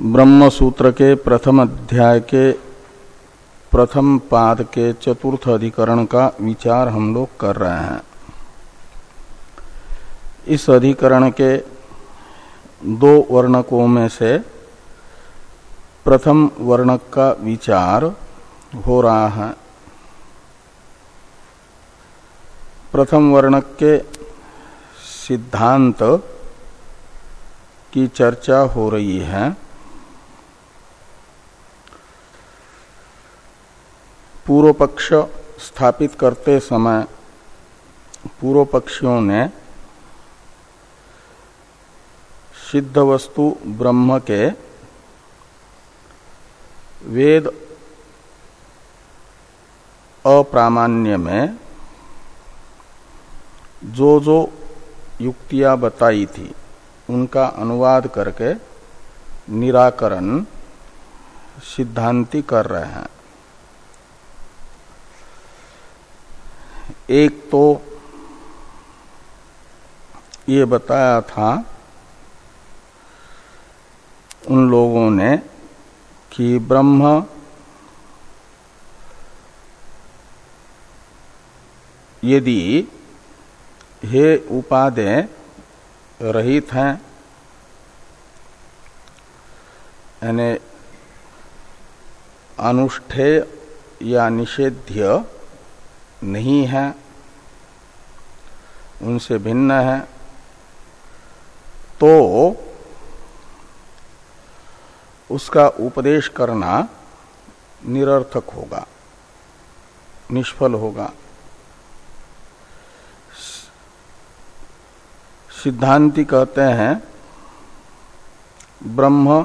ब्रह्म सूत्र के प्रथम अध्याय के प्रथम पाद के चतुर्थ अधिकरण का विचार हम लोग कर रहे हैं। इस अधिकरण के दो वर्णकों में से प्रथम वर्णक का विचार हो रहा है। प्रथम वर्णक के सिद्धांत की चर्चा हो रही है। पूर्व पक्ष स्थापित करते समय पूर्व पक्षियों ने सिद्ध वस्तु ब्रह्म के वेद अप्रामाण्य में जो जो युक्तियाँ बताई थी, उनका अनुवाद करके निराकरण सिद्धांति कर रहे हैं। एक तो ये बताया था उन लोगों ने कि ब्रह्म यदि हे उपादेय रहित हैं, यानी अनुष्ठेय या निषेध्य नहीं है, उनसे भिन्न है तो उसका उपदेश करना निरर्थक होगा, निष्फल होगा। सिद्धांति कहते हैं, ब्रह्म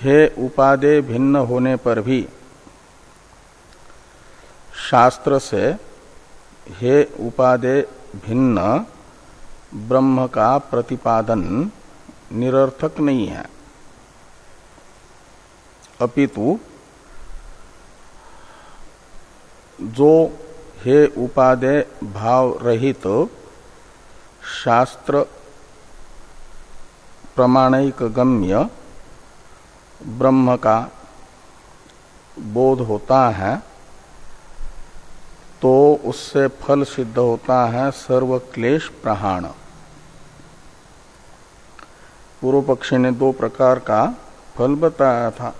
हे उपादे भिन्न होने पर भी शास्त्र से हे उपादे भिन्न, ब्रह्म का प्रतिपादन निरर्थक नहीं है। अपितु, जो हे उपादे भाव रहित तो शास्त्र प्रमाणिक गम्य, ब्रह्म का बोध होता है तो उससे फल सिद्ध होता है सर्व क्लेश प्रहाण। पूर्व पक्षी ने दो प्रकार का फल बताया था।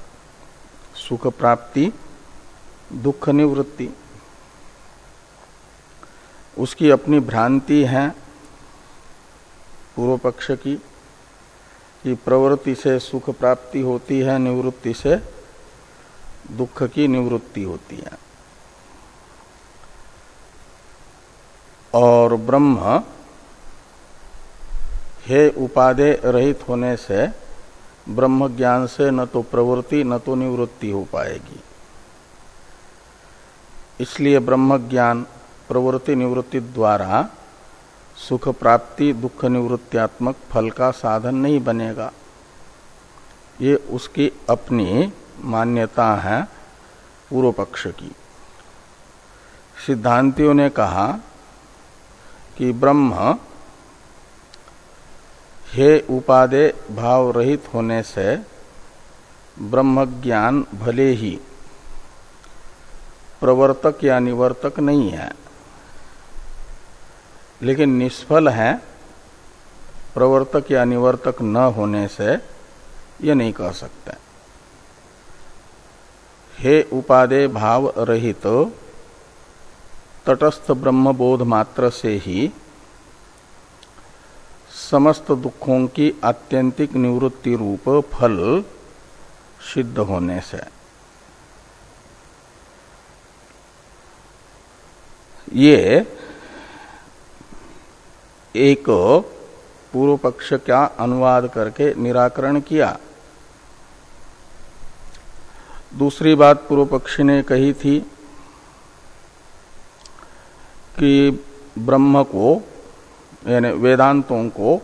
सुख प्राप्ति, दुख निवृत्ति। उसकी अपनी भ्रांति है पूर्व पक्ष की, कि प्रवृत्ति से सुख प्राप्ति होती है, निवृत्ति से दुख की निवृत्ति होती है। और ब्रह्म हे उपादे रहित होने से ब्रह्म ज्ञान से न तो प्रवृत्ति, न तो निवृत्ति हो पाएगी। इसलिए ब्रह्म ज्ञान प्रवृत्ति निवृत्ति द्वारा सुख प्राप्ति, दुख निवृत्त्यात्मक फल का साधन नहीं बनेगा। ये उसकी अपनी मान्यता है पूर्व पक्ष की। सिद्धांतियों ने कहा कि ब्रह्म हे उपादे भाव रहित होने से ब्रह्म ज्ञान भले ही प्रवर्तक या निवर्तक नहीं है, लेकिन निष्फल है, प्रवर्तक या निवर्तक न होने से यह नहीं कह सकते। हे उपादे भाव रहित तो तटस्थ ब्रह्म बोध मात्र से ही समस्त दुखों की आत्यंतिक निवृत्ति रूप फल सिद्ध होने से। ये एक पूर्व पक्ष का अनुवाद करके निराकरण किया। दूसरी बात पूर्व पक्षी ने कही थी कि ब्रह्म को, यानी वेदांतों को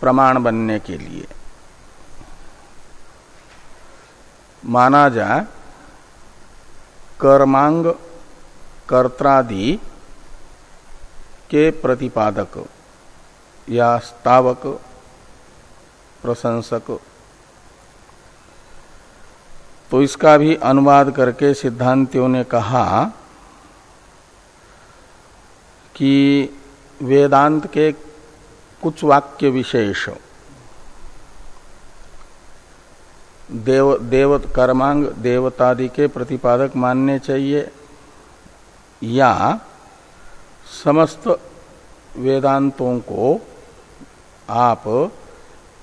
प्रमाण बनने के लिए। माना जाए, कर्मांग कर्त्रादि के प्रतिपादक या स्तावक, प्रशंसक। तो इसका भी अनुवाद करके सिद्धांतियों ने कहा कि वेदांत के कुछ वाक्य विशेष देव देव कर्मांग, देवतादि के प्रतिपादक मानने चाहिए, या समस्त वेदांतों को आप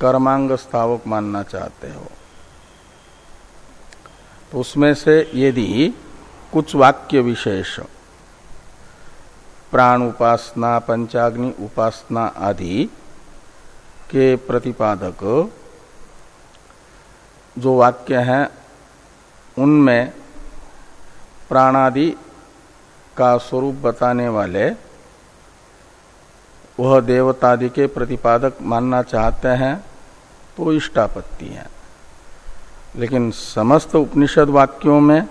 कर्मांग स्थावक मानना चाहते हो। तो उसमें से यदि कुछ वाक्य विशेष प्राण उपासना पंचाग्नि उपासना आदि के प्रतिपादक जो वाक्य हैं, उनमें प्राणादि का स्वरूप बताने वाले, वह देवतादि के प्रतिपादक मानना चाहते हैं तो इष्टापत्ति है। लेकिन समस्त उपनिषद वाक्यों में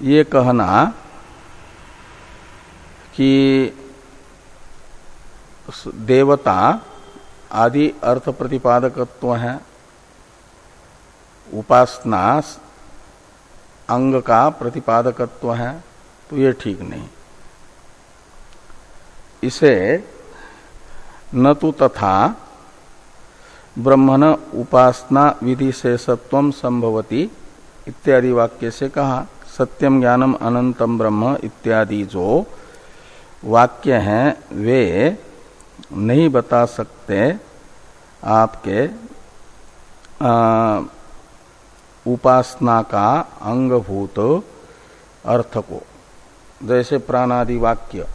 ये कहना कि देवता आदि अर्थ प्रतिपादकत्व है, उपासना अंग का प्रतिपादकत्व है तो ये ठीक नहीं। इसे न तो तथा ब्रह्मण उपासना विधि से सत्व संभवती इत्यादि वाक्य से कहा सत्यम ज्ञानम अनंतम ब्रह्म इत्यादि जो वाक्य हैं वे नहीं बता सकते आपके आ, उपासना का अंगभूत अर्थ को। जैसे प्राणादि वाक्य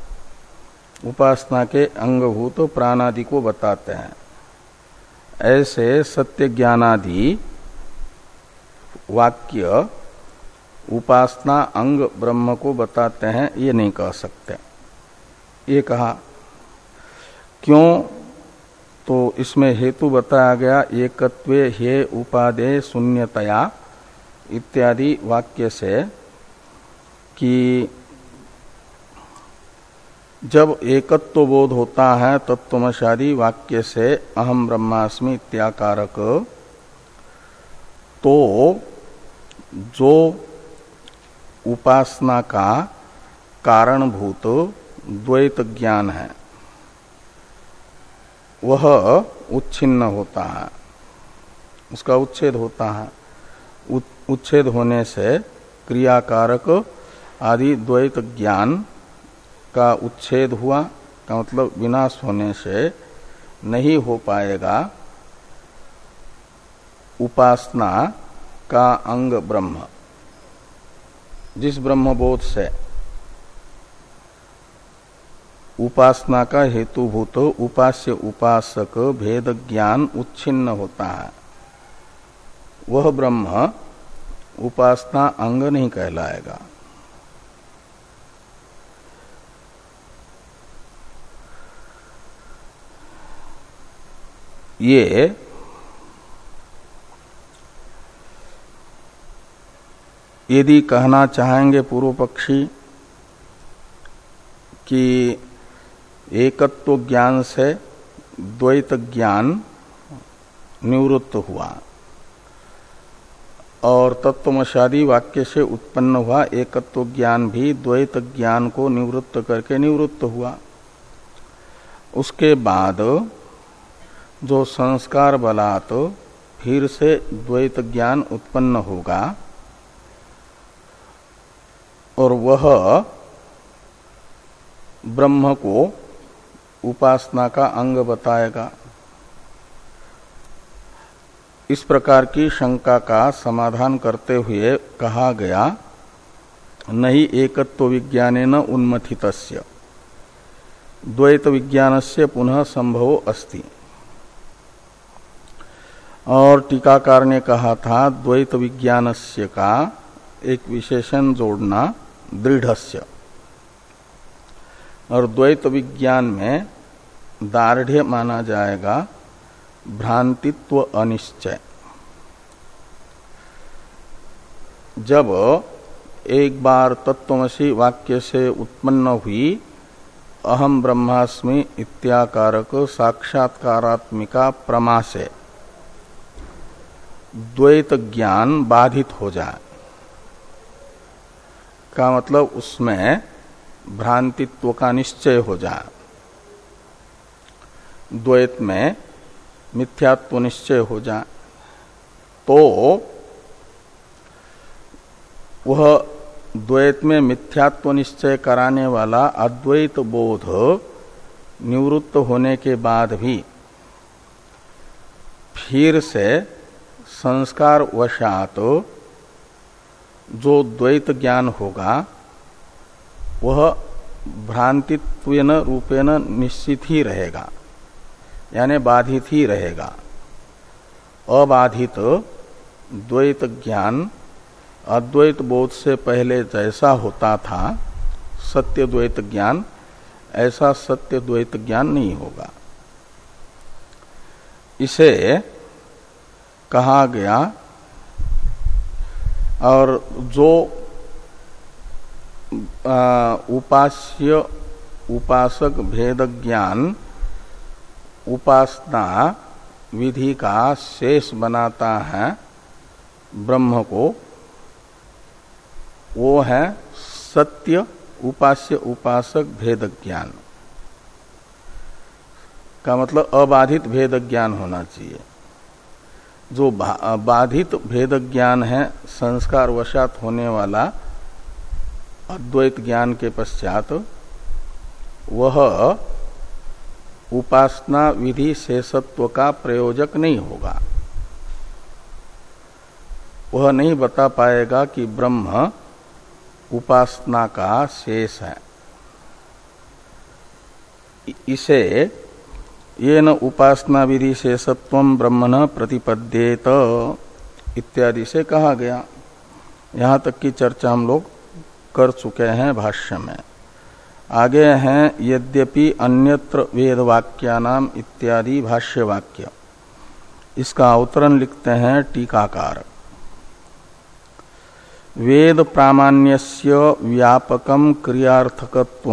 उपासना के अंगभूत प्राणादि को बताते हैं। ऐसे सत्य ज्ञानादि वाक्य उपासना अंग ब्रह्म को बताते हैं ये नहीं कह सकते। ये कहा, क्यों तो इसमें हेतु बताया गया एकत्वे हे उपादे शून्यतया इत्यादि वाक्य से कि जब एकत्व बोध होता है तत्वमशादी वाक्य से अहम ब्रह्मास्मि इत्याकारक तो जो उपासना का कारणभूत द्वैत ज्ञान है। वह उच्छिन्न होता है। उसका उच्छेद होता है। उच्छेद होने से क्रियाकारक आदि द्वैत ज्ञान का उच्छेद हुआ, का मतलब विनाश होने से नहीं हो पाएगा। उपासना का अंग ब्रह्म। जिस ब्रह्मबोध से उपासना का हेतुभूत उपास्य उपासक भेद ज्ञान उच्छिन्न होता है। वह ब्रह्म उपासना अंग नहीं कहलाएगा। ये यदि कहना चाहेंगे पूर्व पक्षी कि एकत्व ज्ञान से द्वैत ज्ञान निवृत्त हुआ। और तत्वमशादी वाक्य से उत्पन्न हुआ एकत्व ज्ञान भी द्वैत ज्ञान को निवृत्त करके निवृत्त हुआ। उसके बाद जो संस्कार बलात् फिर से द्वैत ज्ञान उत्पन्न होगा और वह ब्रह्म को उपासना का अंग बताएगा। इस प्रकार की शंका का समाधान करते हुए कहा गया, नहीं एकत्व विज्ञान न उन्मथित द्वैत विज्ञान से पुनः संभव अस्ति। और टीकाकार ने कहा था, द्वैत विज्ञानस्य का एक विशेषण जोड़ना दृढ़स्य। और द्वैत विज्ञान में दार्ढ़ माना जाएगा भ्रांतित्व अनिश्चय। जब एक बार तत्वमसी वाक्य से उत्पन्न हुई अहम ब्रह्मास्मि इत्याकारक साक्षात्कारात्मिका प्रमा से द्वैत ज्ञान बाधित हो जाए। का मतलब उसमें भ्रांतित्व का निश्चय हो जाए द्वैत में मिथ्यात्व निश्चय हो जाए तो वह द्वैत में मिथ्यात्व निश्चय कराने वाला अद्वैत बोध निवृत्त होने के बाद भी फिर से संस्कार वशात जो द्वैत ज्ञान होगा वह भ्रांतित्व रूपेण निश्चित ही रहेगा। यानी बाधित ही रहेगा। अबाधित द्वैत ज्ञान, अद्वैत बोध से पहले जैसा होता था सत्य द्वैत ज्ञान, ऐसा सत्य द्वैत ज्ञान नहीं होगा। इसे कहा गया, और जो उपास्य उपासक भेद ज्ञान उपासना विधि का शेष बनाता है ब्रह्म को। वो है सत्य उपास्य उपासक भेद ज्ञान का मतलब अबाधित भेद ज्ञान होना चाहिए। जो बाधित भेद ज्ञान है, संस्कार वशात होने वाला अद्वैत ज्ञान के पश्चात वह उपासना विधि शेषत्व का प्रयोजक नहीं होगा। वह नहीं बता पाएगा कि ब्रह्म उपासना का शेष है। इसे ये न उपासना विधि शेषत्व ब्रह्म न प्रतिपद्येत इत्यादि से कहा गया। यहाँ तक की चर्चा हम लोग कर चुके हैं भाष्य में। आगे हैं, यद्यपि अन्यत्र वेद वाक्यानाम इत्यादि भाष्य वाक्य इसका अवतरण लिखते हैं टीकाकार। वेद प्रामाण्यस्य व्यापकम क्रियार्थकत्व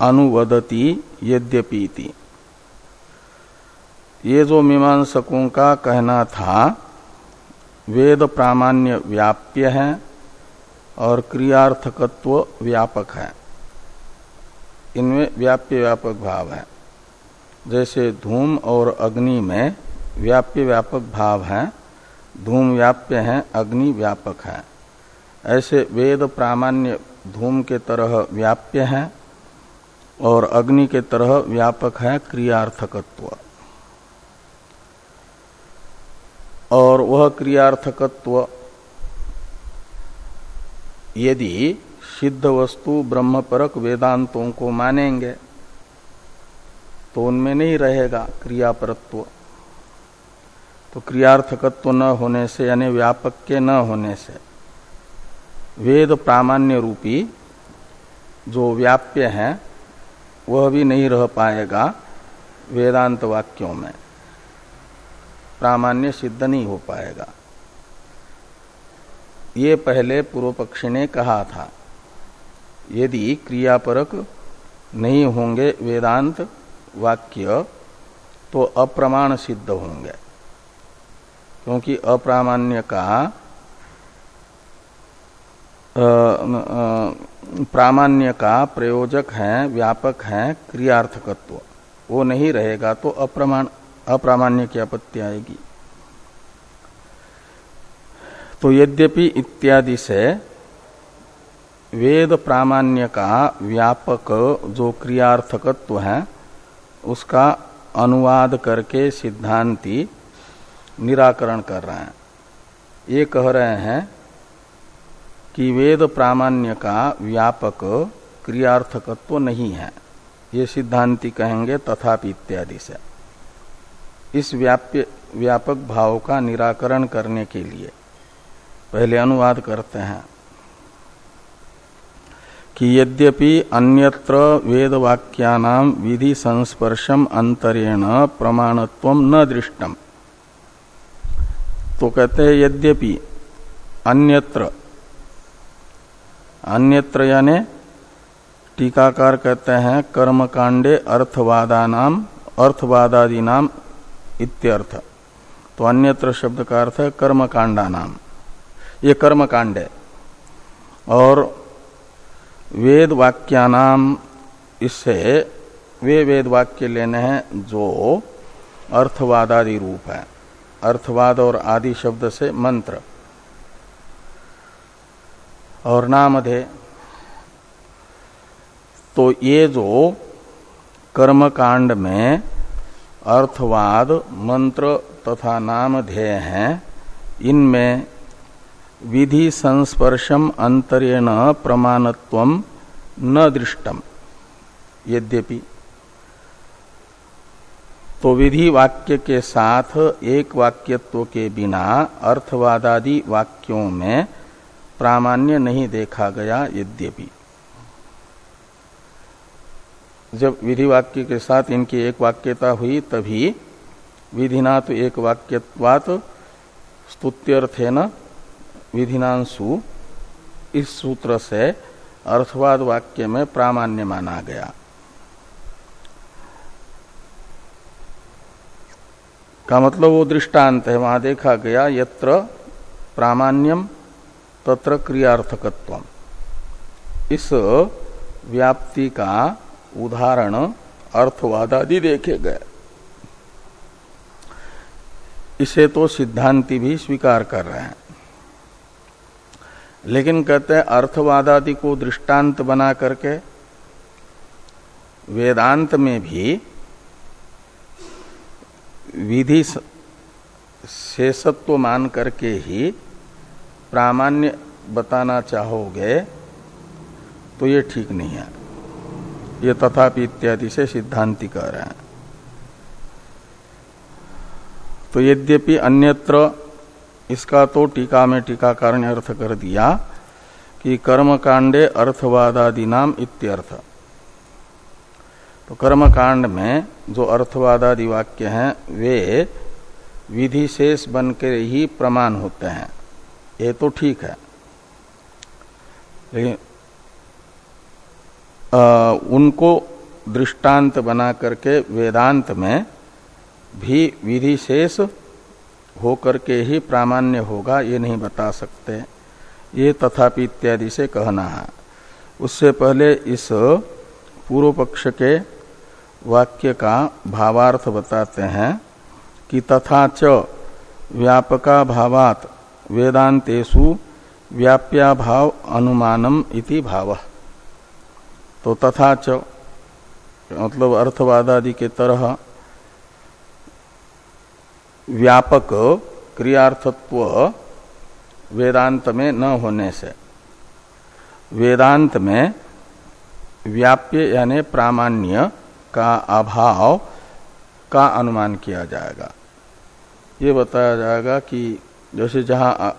अनुवदति यद्यपि ये जो मीमांसकों का कहना था, वेद प्रामाण्य व्याप्य है और क्रियार्थकत्व व्यापक है। इनमें व्याप्य व्यापक भाव है। जैसे धूम और अग्नि में व्याप्य व्यापक भाव है, धूम व्याप्य है, अग्नि व्यापक है। ऐसे वेद प्रामाण्य धूम के तरह व्याप्य है और अग्नि के तरह व्यापक है क्रियार्थकत्व। और वह क्रियार्थकत्व यदि सिद्ध वस्तु ब्रह्म परक वेदांतों को मानेंगे तो उनमें नहीं रहेगा क्रियापरत्व। तो क्रियार्थकत्व न होने से यानी व्यापक के न होने से, वेद प्रामाण्य रूपी जो व्याप्य है, वह भी नहीं रह पाएगा वेदांत वाक्यों में। प्रामाण्य सिद्ध नहीं हो पाएगा। ये पहले पूर्व पक्षी ने कहा था। यदि क्रियापरक नहीं होंगे वेदांत वाक्य तो अप्रमाण सिद्ध होंगे। क्योंकि अप्रामाण्य का प्रामाण्य का प्रयोजक है, व्यापक है क्रियार्थकत्व। वो नहीं रहेगा तो अप्रमाण, अप्रामाण्य की आपत्ति आएगी। तो यद्यपि इत्यादि से वेद प्रामाण्य का व्यापक जो क्रियार्थकत्व है, उसका अनुवाद करके सिद्धांति निराकरण कर रहे हैं। ये कह रहे हैं कि वेद प्रामाण्य का व्यापक क्रियार्थकत्व नहीं है। ये सिद्धांति कहेंगे तथापि इत्यादि से। इस व्याप्य, व्यापक भाव का निराकरण करने के लिए पहले अनुवाद करते हैं कि यद्यपि अन्यत्र वेद वाक्यानाम विधि संस्पर्शम अंतरेण प्रमाणत्व न दृष्टम। तो कहते हैं यद्यपि अन्यत्र अन्यत्र यानी टीकाकार कहते हैं कर्मकांडे अर्थवादा नाम अर्थवादादि नाम इत्यर्थ। तो अन्यत्र शब्द का अर्थ है कर्म कांडा नाम ये कर्म कांड है। और वेद वाक्यानाम इससे वे वेद वाक्य लेने हैं जो अर्थवादादि रूप है। अर्थवाद और आदि शब्द से मंत्र। और नामधेय। तो ये जो कर्मकांड में अर्थवाद, मंत्र तथा नामधेय हैं, इनमें विधि संस्पर्शम अंतरेण प्रमाणत्व न दृष्टम। यद्यपि तो विधि वाक्य के साथ एक वाक्यत्व के बिना अर्थवादादि वाक्यों में प्रामाण्य नहीं देखा गया यद्यपि। जब विधि वाक्य के साथ इनकी एक वाक्यता हुई, तभी विधिना तो एक वाक्यवात स्तुत्यर्थे न विधिनांशु इस सूत्र से अर्थवाद वाक्य में प्रामाण्य माना गया। का मतलब वो दृष्टांत है, वहाँ देखा गया यत्र प्रामाण्यम तत्र क्रियार्थकत्व इस व्याप्ति का उदाहरण अर्थवाद आदि देखे गए। इसे तो सिद्धांति भी स्वीकार कर रहे हैं। लेकिन कहते हैं अर्थवादादि को दृष्टांत बना करके वेदांत में भी विधि शेषत्व मान करके ही प्रामाण्य बताना चाहोगे तो ये ठीक नहीं है। ये तथापि इत्यादि से सिद्धांति कह रहे हैं। तो यद्यपि अन्यत्र इसका तो टीका में टीकाकार ने अर्थ कर दिया कि कर्म कांडे अर्थवादादि नाम इत्यर्थ। तो कर्म कांड में जो अर्थवादादि वाक्य हैं, वे विधि शेष बन के ही प्रमाण होते हैं। ये तो ठीक है। लेकिन उनको दृष्टांत बना करके वेदांत में भी विधि शेष होकर के ही प्रामाण्य होगा, ये नहीं बता सकते। ये तथापि इत्यादि से कहना है। उससे पहले इस पूर्व पक्ष के वाक्य का भावार्थ बताते हैं कि तथा च व्यापका भावात वेदांतेषु व्याप्या भाव अनुमानम इति भाव। तो तथा च मतलब अर्थवादादि के तरह व्यापक क्रियार्थत्व वेदांत में न होने से। वेदांत में व्याप्य यानी प्रामाण्य का अभाव का अनुमान किया जाएगा। ये बताया जाएगा कि जैसे जहाँ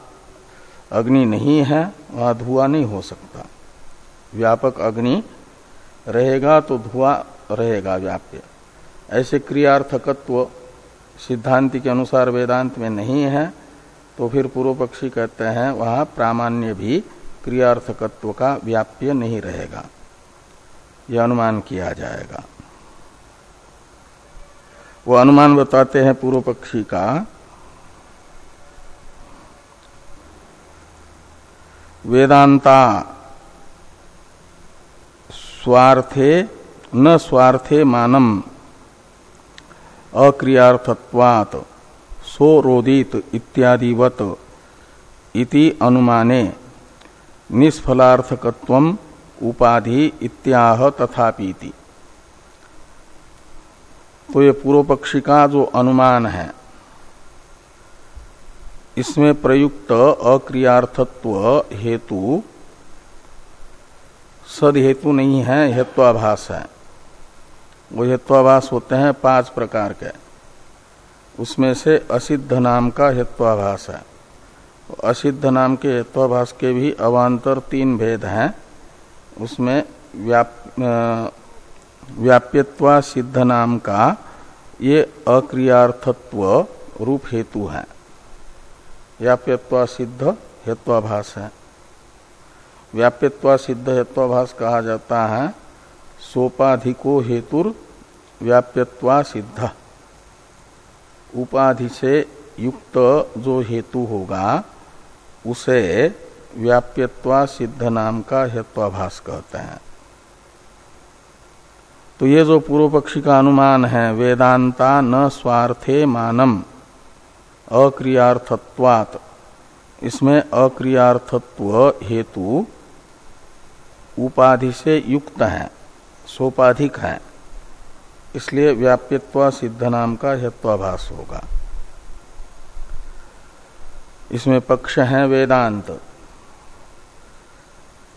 अग्नि नहीं है, वहाँ धुआँ नहीं हो सकता। व्यापक अग्नि रहेगा तो धुआँ रहेगा व्याप्य। ऐसे क्रियार्थकत्व सिद्धांति के अनुसार वेदांत में नहीं है तो फिर पूर्व पक्षी कहते हैं, वहाँ प्रामाण्य भी क्रियार्थकत्व का व्याप्य नहीं रहेगा। यह अनुमान किया जाएगा। वो अनुमान बताते हैं पूर्व पक्षी का, वेदांता स्वार्थे न स्वार्थे मानम अक्रियार्थत्वात् सोरोदित इत्यादिवत इति अनुमाने निष्फलार्थकत्व उपाधि इत्याह तथापीति। तो ये पूर्व पक्षी का जो अनुमान है, इसमें प्रयुक्त अक्रियार्थत्व हेतु सद हेतु नहीं है, हेत्वाभास है। हेत्वाभास होते हैं पाँच प्रकार के। उसमें से असिद्ध नाम का हेत्वाभास है। असिद्ध नाम के हेत्वाभास के भी अवान्तर तीन भेद हैं। उसमें व्याप व्याप्यत्वा सिद्ध नाम का ये अक्रियार्थत्व रूप हेतु है। व्याप्यत्वा सिद्ध हेत्वाभास है। व्याप्यत्वा सिद्ध हेत्वाभास कहा जाता है सोपाधिको हेतुर व्याप्यत्वा सिद्ध। उपाधि से युक्त जो हेतु होगा, उसे व्याप्यत्वा सिद्ध नाम का हेत्वाभास कहते हैं। तो ये जो पूर्व पक्षी का अनुमान है, वेदांता न स्वार्थे मानम, अक्रियार्थत्वात, इसमें अक्रियार्थत्व हेतु उपाधि से युक्त है। सोपाधिक है। इसलिए व्याप्यत्व सिद्ध नाम का हेत्वाभास होगा। इसमें पक्ष है वेदांत।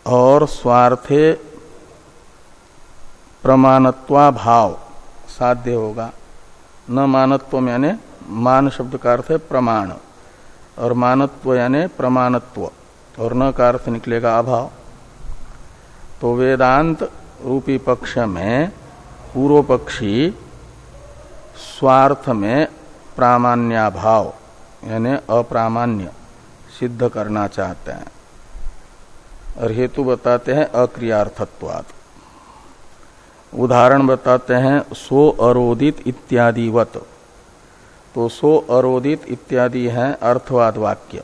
और स्वार्थे प्रमाणत्वा भाव साध्य होगा। न मानत्व यानी मान शब्द का अर्थ है प्रमाण। और मानत्व यानी प्रमाणत्व। और न का अर्थ निकलेगा अभाव। तो वेदांत रूपी पक्ष में पूर्व पक्षी स्वार्थ में प्रामाण्याभाव, यानी अप्रामाण्य, सिद्ध करना चाहते हैं। और हेतु बताते हैं अक्रियार्थत्वात् उदाहरण बताते हैं, सो अरोदित इत्यादिवत। तो सो अरोदित इत्यादि है अर्थवाद वाक्य।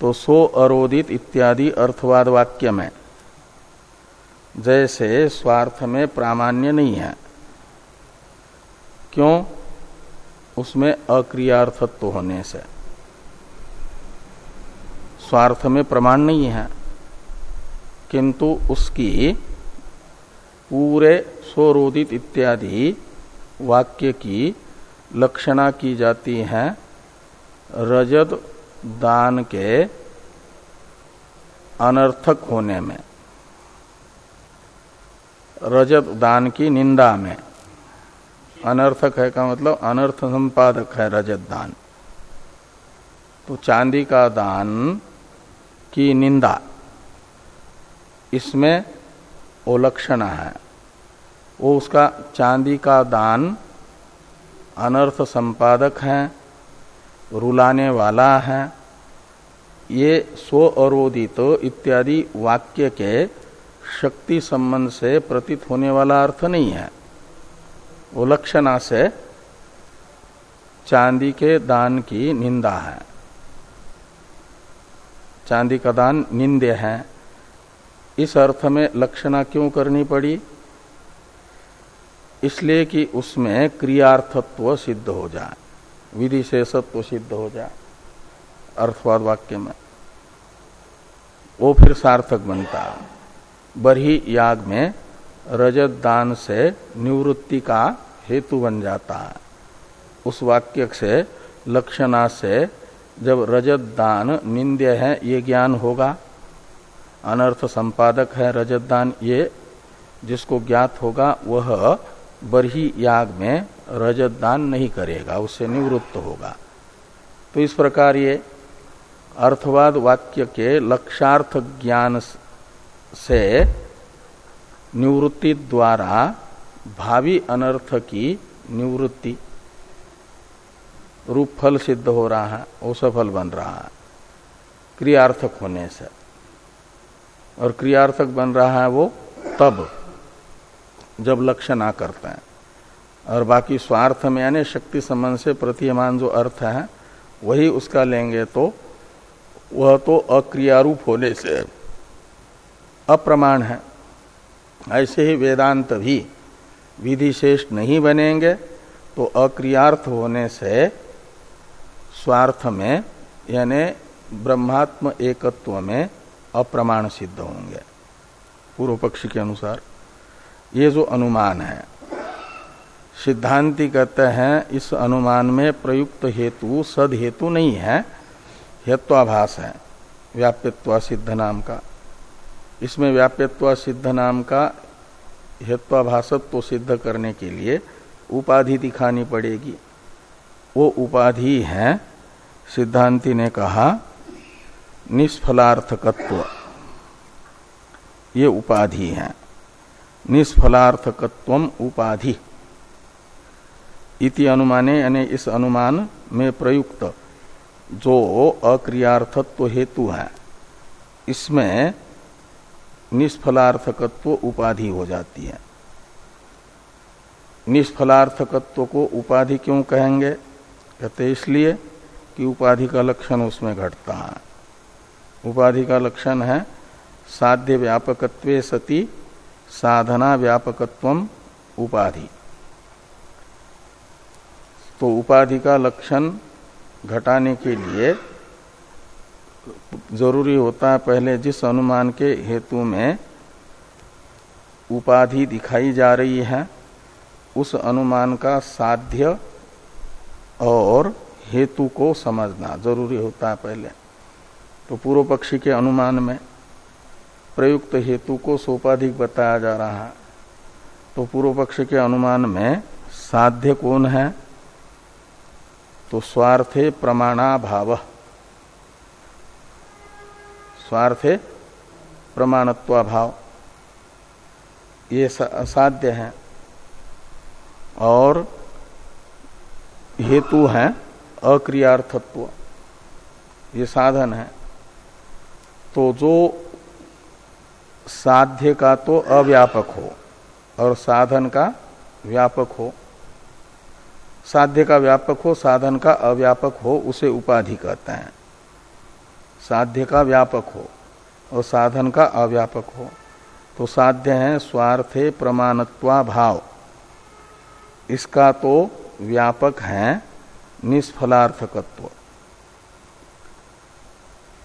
तो सो अरोदित इत्यादि अर्थवाद वाक्य में जैसे स्वार्थ में प्रामाण्य नहीं है। क्यों? उसमें अक्रियार्थत्व होने से। स्वार्थ में प्रमाण नहीं है। किंतु उसकी पूरे स्वरोदित इत्यादि वाक्य की लक्षणा की जाती है रजत दान के अनर्थक होने में। रजत दान की निंदा में। अनर्थक है का मतलब अनर्थ संपादक है रजत दान। तो चांदी का दान की निंदा। इसमें वो लक्षण है। वो उसका चांदी का दान अनर्थ संपादक है, रुलाने वाला है। ये स्व अरोदित इत्यादि वाक्य के शक्ति संबंध से प्रतीत होने वाला अर्थ नहीं है। वो लक्षणा से चांदी के दान की निंदा है। चांदी का दान निंद्य है। इस अर्थ में लक्षणा क्यों करनी पड़ी? इसलिए कि उसमें क्रियार्थत्व सिद्ध हो जाए। विधि शेषत्व सिद्ध हो जाए। अर्थवाद वाक्य में। वो फिर सार्थक बनता है। बरही याग में रजत दान से निवृत्ति का हेतु बन जाता है। उस वाक्य से, लक्षणा से जब रजत दान निंद्य है, ये ज्ञान होगा। अनर्थ संपादक है रजत दान ये, जिसको ज्ञात होगा, वह बरही याग में रजत दान नहीं करेगा उससे निवृत्त होगा। तो इस प्रकार ये अर्थवाद वाक्य के लक्षार्थ ज्ञान से निवृत्ति द्वारा भावी अनर्थ की निवृत्ति रूप फल सिद्ध हो रहा है वो सफल बन रहा है, क्रियार्थक होने से। और क्रियार्थक बन रहा है वो तब, जब लक्ष्य ना करते हैं। और बाकी स्वार्थ में, यानी शक्ति संबंध से प्रतीयमान जो अर्थ है, वही उसका लेंगे तो वह तो अक्रियारूप होने से। अप्रमाण है। ऐसे ही वेदांत भी विधि श्रेष्ठ नहीं बनेंगे तो अक्रियार्थ होने से स्वार्थ में, यानी ब्रह्मात्म एकत्व में अप्रमाण सिद्ध होंगे। पूर्व पक्षी के अनुसार ये जो अनुमान है, सिद्धांति कहते हैं, इस अनुमान में प्रयुक्त हेतु सद हेतु नहीं है, हेत्वाभास है, व्याप्यत्व सिद्ध नाम का। इसमें व्याप्यत्व सिद्ध नाम का हेत्वाभाषत्व सिद्ध करने के लिए उपाधि दिखानी पड़ेगी। वो उपाधि है, सिद्धांति ने कहा, निष्फलार्थकत्व। ये उपाधि है। निष्फलार्थकत्व उपाधि। इति अनुमाने, यानी इस अनुमान में प्रयुक्त जो अक्रियार्थत्व हेतु है। इसमें निष्फलार्थकत्व उपाधि हो जाती है। निष्फलार्थकत्व को उपाधि क्यों कहेंगे? कहते इसलिए कि उपाधि का लक्षण उसमें घटता है। उपाधि का लक्षण है, साध्य व्यापकत्व सती, साधना व्यापकत्व उपाधि। तो उपाधि का लक्षण घटाने के लिए ज़रूरी होता है पहले जिस अनुमान के हेतु में उपाधि दिखाई जा रही है, उस अनुमान का साध्य और हेतु को समझना ज़रूरी होता है पहले। तो पूर्व पक्षी के अनुमान में प्रयुक्त हेतु को सोपाधिक बताया जा रहा है। तो पूर्व पक्ष के अनुमान में साध्य कौन है? तो स्वार्थे प्रमाणा भाव स्वार्थे प्रमाणत्वा भाव ये साध्य है। और हेतु है अक्रियार्थत्व। ये साधन है। तो जो साध्य का तो अव्यापक हो और साधन का व्यापक हो। साध्य का व्यापक हो, साधन का अव्यापक हो, उसे उपाधि कहते हैं। साध्य का व्यापक हो और साधन का अव्यापक हो। तो साध्य है स्वार्थे प्रमाणत्वा भाव इसका तो व्यापक है निष्फलार्थकत्व।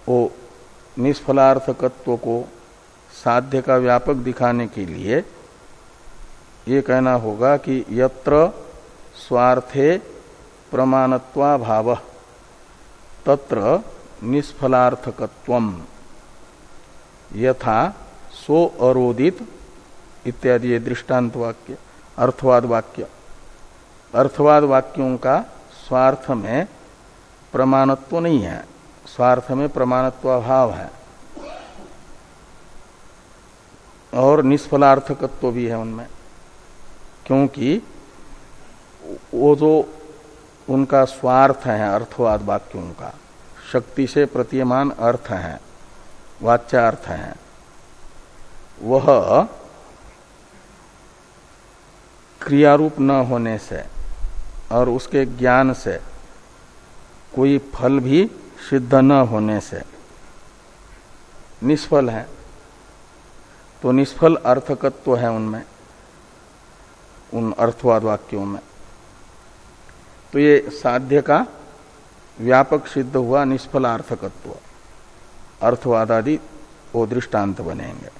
वो निष्फलार्थकत्व को साध्य का व्यापक दिखाने के लिए ये कहना होगा कि यत्र स्वार्थे प्रमाणत्वा भाव तत्र निष्फलार्थकत्व यथा सो अरोदित इत्यादि ये दृष्टांत वाक्य अर्थवाद वाक्य अर्थवाद वाक्यों का स्वार्थ में प्रमाणत्व नहीं है। स्वार्थ में प्रमाणत्व भाव है। और निष्फलार्थकत्व भी है उनमें। क्योंकि वो जो उनका स्वार्थ है अर्थवाद वाक्यों का। शक्ति से प्रतीयमान अर्थ है, वाच्यार्थ है। वह क्रियारूप न होने से और उसके ज्ञान से कोई फल भी सिद्ध न होने से निष्फल है। तो निष्फल अर्थकत्व है उनमें, उन अर्थवाद वाक्यों में। तो ये साध्य का व्यापक सिद्ध हुआ निष्फलार्थकत्व। अर्थवाद आदि वो दृष्टांत बनेंगे।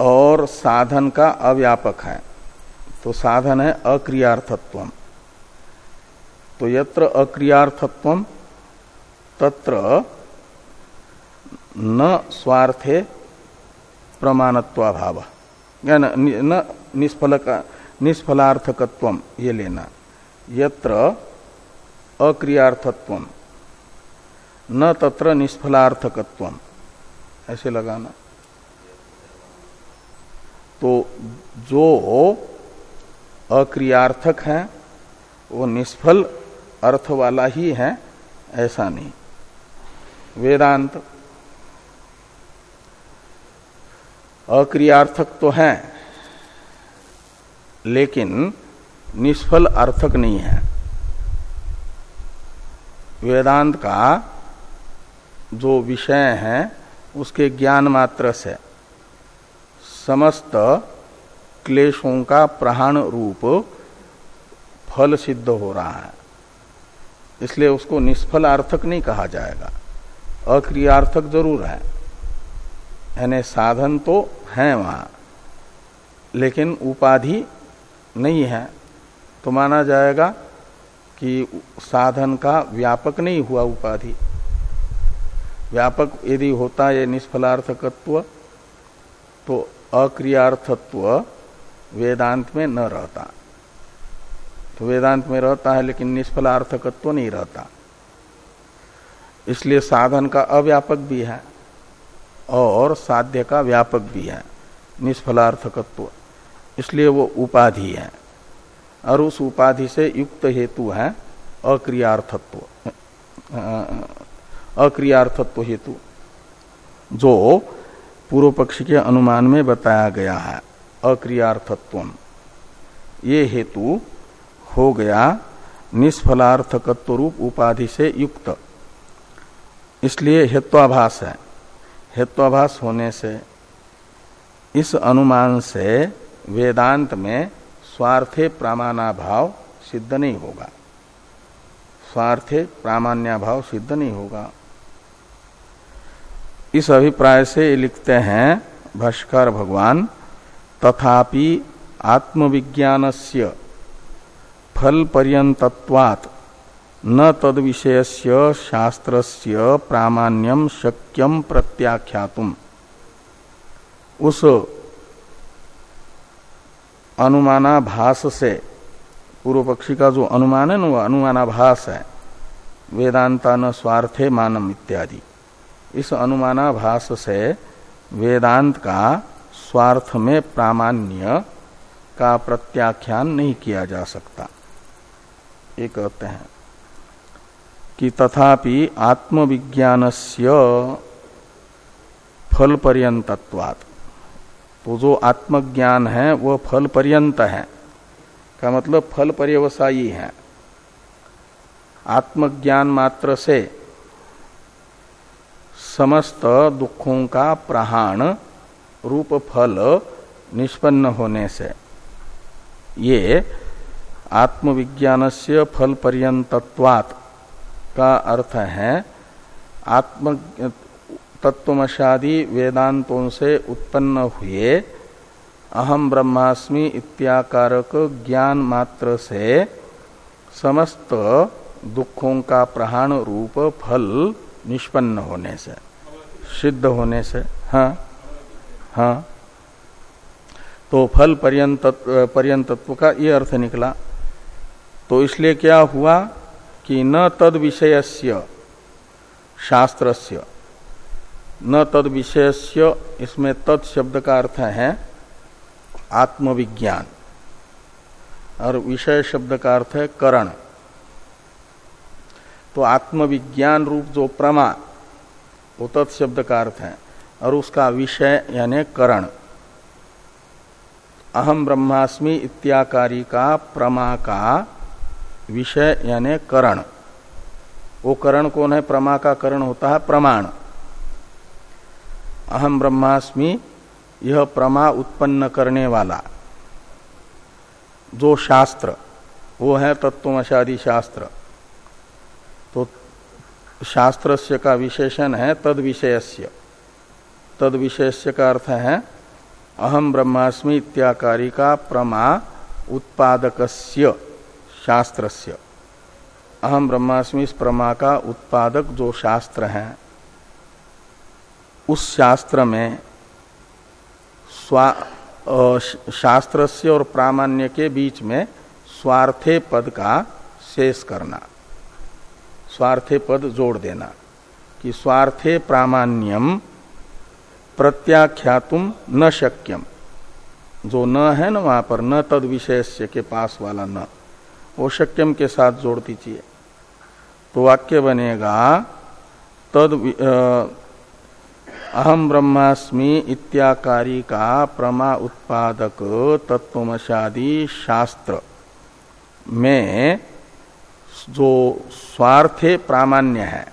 और साधन का अव्यापक है। तो साधन है अक्रियार्थत्व तो यत्र अक्रियार्थत्व तत्र न स्वार्थे प्रमाणत्वाभाव। न निष्फल का निष्फलार्थकत्व ये लेना। यत्र अक्रियार्थत्व न तत्र निष्फलार्थकत्व ऐसे लगाना। तो जो अक्रियार्थक है, वो निष्फल अर्थ वाला ही है, ऐसा नहीं। वेदांत, अक्रियार्थक तो है, लेकिन निष्फल अर्थक नहीं है। वेदांत का जो विषय है, उसके ज्ञान मात्र से समस्त क्लेशों का प्रहाण रूप फल सिद्ध हो रहा है। इसलिए उसको निष्फलार्थक नहीं कहा जाएगा। अक्रियार्थक ज़रूर है। यानी साधन तो है वहाँ, लेकिन उपाधि नहीं है। तो माना जाएगा कि साधन का व्यापक नहीं हुआ उपाधि। व्यापक यदि होता है निष्फलार्थकत्व तो अक्रियार्थत्व वेदांत में न रहता। तो वेदांत में रहता है, लेकिन निष्फलार्थकत्व नहीं रहता। इसलिए साधन का अव्यापक भी है, और साध्य का व्यापक भी है, निष्फलार्थकत्व। इसलिए वो उपाधि है। और उस उपाधि से युक्त हेतु है अक्रियार्थत्व। अक्रियार्थत्व हेतु। जो पूर्व पक्ष के अनुमान में बताया गया है अक्रियार्थत्व ये हेतु हो गया निष्फलार्थकत्व रूप उपाधि से युक्त। इसलिए हेत्वाभास है। हेत्वाभास होने से इस अनुमान से वेदांत में स्वार्थे प्रामाणाभाव सिद्ध नहीं होगा। स्वार्थे प्रामाण्याभाव सिद्ध नहीं होगा। इस अभिप्राय से लिखते हैं, भाष्कर भगवान, तथापि आत्मविज्ञानस्य फल पर्यंतत्वात् न तद विषयस्य शास्त्रस्य प्रामाण्यम शक्यम प्रत्याख्यातुम। उस अनुमानाभास से पूर्व पक्षी का जो अनुमान है ना वह अनुमानाभास है। वेदांता न स्वार्थे मानम इत्यादि। इस अनुमानाभास से वेदांत का स्वार्थ में प्रामाण्य का प्रत्याख्यान नहीं किया जा सकता। ये कहते हैं कि तथापि आत्मविज्ञानस्य फल पर्यंतत्वात् तो जो आत्मज्ञान है वह फल पर्यंत है। का मतलब फल पर्यवसायी है। आत्मज्ञान मात्र से समस्त दुखों का प्रहाण रूप फल निष्पन्न होने से ये आत्मविज्ञान से फल पर्यंतत्वात् का अर्थ है आत्म तत्वमशादी वेदांतों से उत्पन्न हुए। अहम ब्रह्मास्मि इत्याकारक ज्ञान मात्र से समस्त दुखों का प्रहाण रूप फल निष्पन्न होने से, सिद्ध होने से। हाँ हाँ। तो फल पर्यंत, पर्यंतत्व का ये अर्थ निकला। तो इसलिए क्या हुआ कि न तद विषयस्य शास्त्रस्य न तद विषयस्य इसमें तत् शब्द का अर्थ है आत्मविज्ञान। और विषय शब्द का अर्थ है करण। तो आत्मविज्ञान रूप जो प्रमा वो तत्शब्द का अर्थ है। और उसका विषय यानी करण। अहम ब्रह्मास्मि इत्याकारी का प्रमा का विषय यानी करण। वो करण कौन है? प्रमा का करण होता है प्रमाण। अहम ब्रह्मास्मि, यह प्रमा उत्पन्न करने वाला। जो शास्त्र, वो है तत्वमशादी शास्त्र। तो शास्त्रस्य का विशेषण है तद विषयस्य तद विषयस्य का अर्थ है अहम ब्रह्मास्मि इत्याकारी का प्रमा उत्पादकस्य शास्त्रस्य। अहम ब्रह्मास्मि इस प्रमा का उत्पादक जो शास्त्र है। उस शास्त्र में स्वा शास्त्र से और प्रामाण्य के बीच में स्वार्थे पद का शेष करना। स्वार्थे पद जोड़ देना कि स्वार्थे प्रामाण्यम प्रत्याख्यातुम न शक्यम। जो न है ना वहाँ पर, न तद विषय के पास वाला न, वो शक्यम के साथ जोड़ दीजिए तो वाक्य बनेगा, तद अहम ब्रह्मास्मि इत्याकारी का प्रमा उत्पादक तत्वमशादी शास्त्र। में जो स्वार्थे प्रामाण्य है,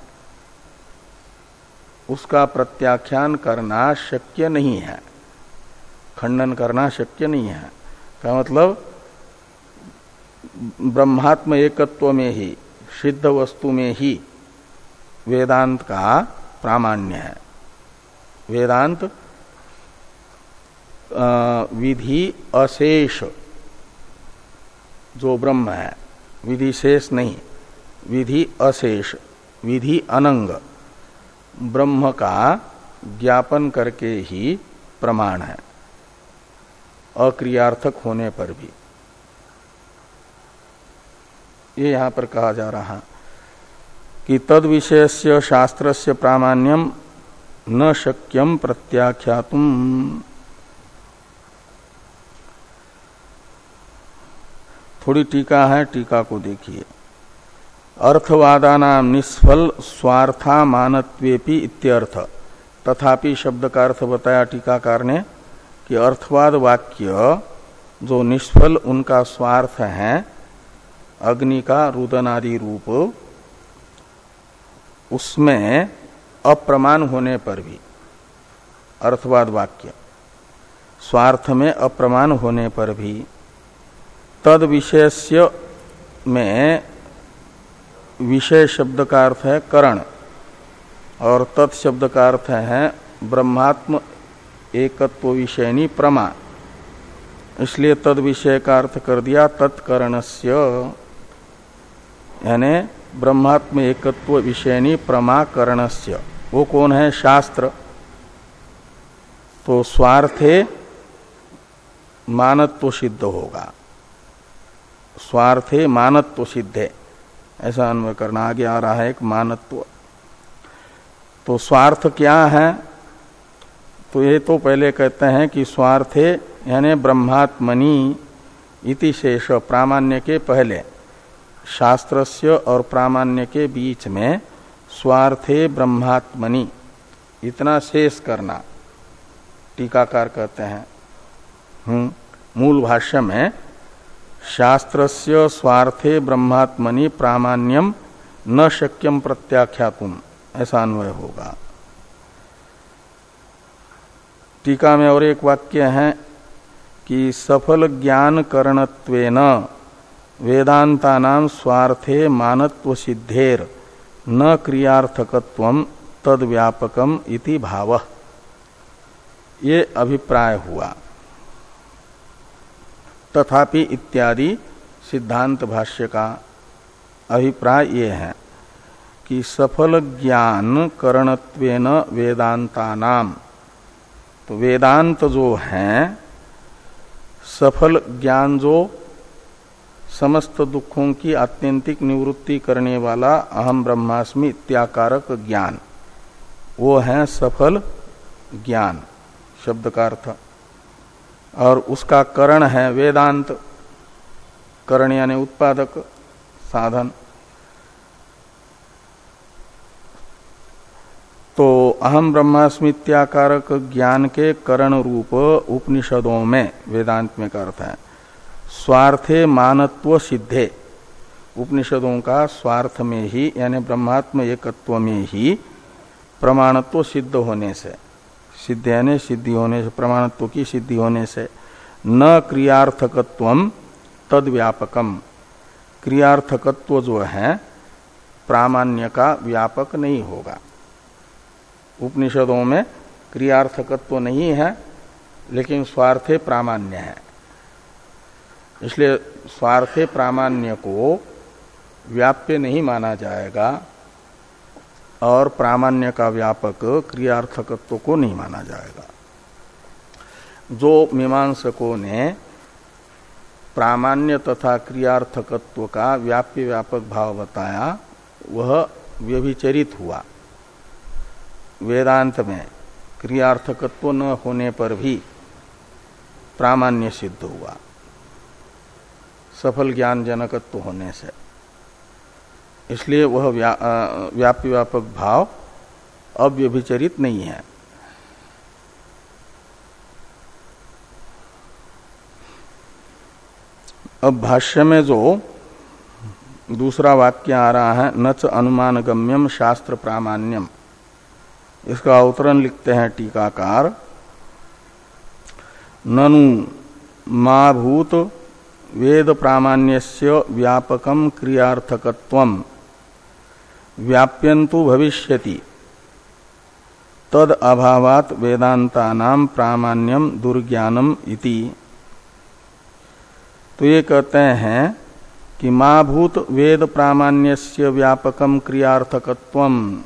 उसका प्रत्याख्यान करना शक्य नहीं है। खंडन करना शक्य नहीं है। का मतलब ब्रह्मात्म एकत्व में ही, सिद्ध वस्तु में ही वेदांत का प्रामाण्य है। वेदांत विधि अशेष, जो ब्रह्म है, विधि शेष नहीं, विधि अशेष, विधि अनंग, ब्रह्म का ज्ञापन करके ही प्रमाण है, अक्रियार्थक होने पर भी। ये यहाँ पर कहा जा रहा कि तद विषय से शास्त्र से प्रामाण्यम न शक्यम प्रत्याख्यातुम। थोड़ी टीका है, टीका को देखिए। अर्थवादानाम निष्फल स्वार्था मानत्वेपि इत्यर्थ। तथापि शब्द का अर्थ बताया टीकाकार ने कि अर्थवाद वाक्य जो निष्फल उनका स्वार्थ है, अग्नि का रुदनादि रूप, उसमें अप्रमाण होने पर भी, अर्थवाद वाक्य, स्वार्थ में अप्रमाण होने पर भी, तद विषय में विषय शब्द का अर्थ है करण, और तत्शब्द का अर्थ है ब्रह्मात्म एकत्व विषयनी प्रमा इसलिए तद विषय का अर्थ कर दिया तत्कर्ण यानी ब्रह्मात्म एकत्व विषयनी प्रमाकरणस्य। वो कौन है? शास्त्र। तो स्वार्थे मानत्व सिद्ध होगा। स्वार्थे मानत्व सिद्ध ऐसा अन्वय करना आगे आ रहा है एक मानत्व। तो स्वार्थ क्या है? तो ये तो पहले कहते हैं कि स्वार्थे यानी ब्रह्मात्मनि इति शेष, प्रामाण्य के पहले, शास्त्रस्य और प्रामाण्य के बीच में स्वार्थे ब्रह्मात्मनि। इतना शेष करना। टीकाकार कहते हैं मूल भाष्य में, शास्त्रस्य स्वार्थे ब्रह्मात्मनि प्रामाण्यम न शक्यम प्रत्याख्यातुम। ऐसा अन्वय होगा। टीका में और एक वाक्य है कि सफल ज्ञान करणत्वेन वेदांता स्वार्थे मानत्व सिद्धेर न क्रियार्थकत्व तद व्यापकम इति भाव। ये अभिप्राय हुआ। तथापि इत्यादि सिद्धांत भाष्य का अभिप्राय ये है कि सफल ज्ञान करणत्वेन वेदांता नाम तो वेदांत जो है, सफल ज्ञान जो समस्त दुखों की आत्यंतिक निवृत्ति करने वाला अहम ब्रह्मास्मि इत्याकारक ज्ञान। वो है सफल ज्ञान, शब्द का अर्थ। और उसका करण है वेदांत, करण यानी उत्पादक, साधन। तो अहम ब्रह्मास्मित्याकारक ज्ञान के करण रूप उपनिषदों में, वेदांत में का अर्थ है। स्वार्थे मानत्व सिद्धे। उपनिषदों का स्वार्थ में ही, यानी ब्रह्मात्म एकत्व में ही प्रमाणत्व सिद्ध होने से, सिद्ध यानी सिद्धि होने से, प्रमाणत्व की सिद्धि होने से, न क्रियार्थकत्व तद व्यापकम क्रियार्थकत्व जो है, प्रामाण्य का व्यापक नहीं होगा। उपनिषदों में क्रियार्थकत्व नहीं है, लेकिन स्वार्थे प्रामाण्य है। इसलिए स्वार्थे प्रामाण्य को व्याप्य नहीं माना जाएगा और प्रामाण्य का व्यापक क्रियार्थकत्व को नहीं माना जाएगा। जो मीमांसकों ने प्रामाण्य तथा क्रियार्थकत्व का व्याप्य व्यापक भाव बताया, वह व्यभिचरित हुआ। वेदांत में क्रियार्थकत्व न होने पर भी प्रामाण्य सिद्ध हुआ। सफल ज्ञान जनकत्व होने से। इसलिए वह व्या, व्याप्य व्यापक भाव अव्यभिचरित नहीं है। अब भाष्य में जो दूसरा वाक्य आ रहा है नच अनुमान गम्यम शास्त्र प्रामाण्यम। इसका अवतरण लिखते हैं टीकाकार। ननु माभूत वेद प्रामाण्यस्य व्यापकम क्रियार्थकत्वम व्याप्यंतु भविष्यति। तद अभावात वेदांता नाम प्रामाण्यम दुर्ज्ञानम इति। तो ये कहते हैं कि माभूत वेद प्रामाण्यस्य व्यापकम क्रियार्थकत्वम।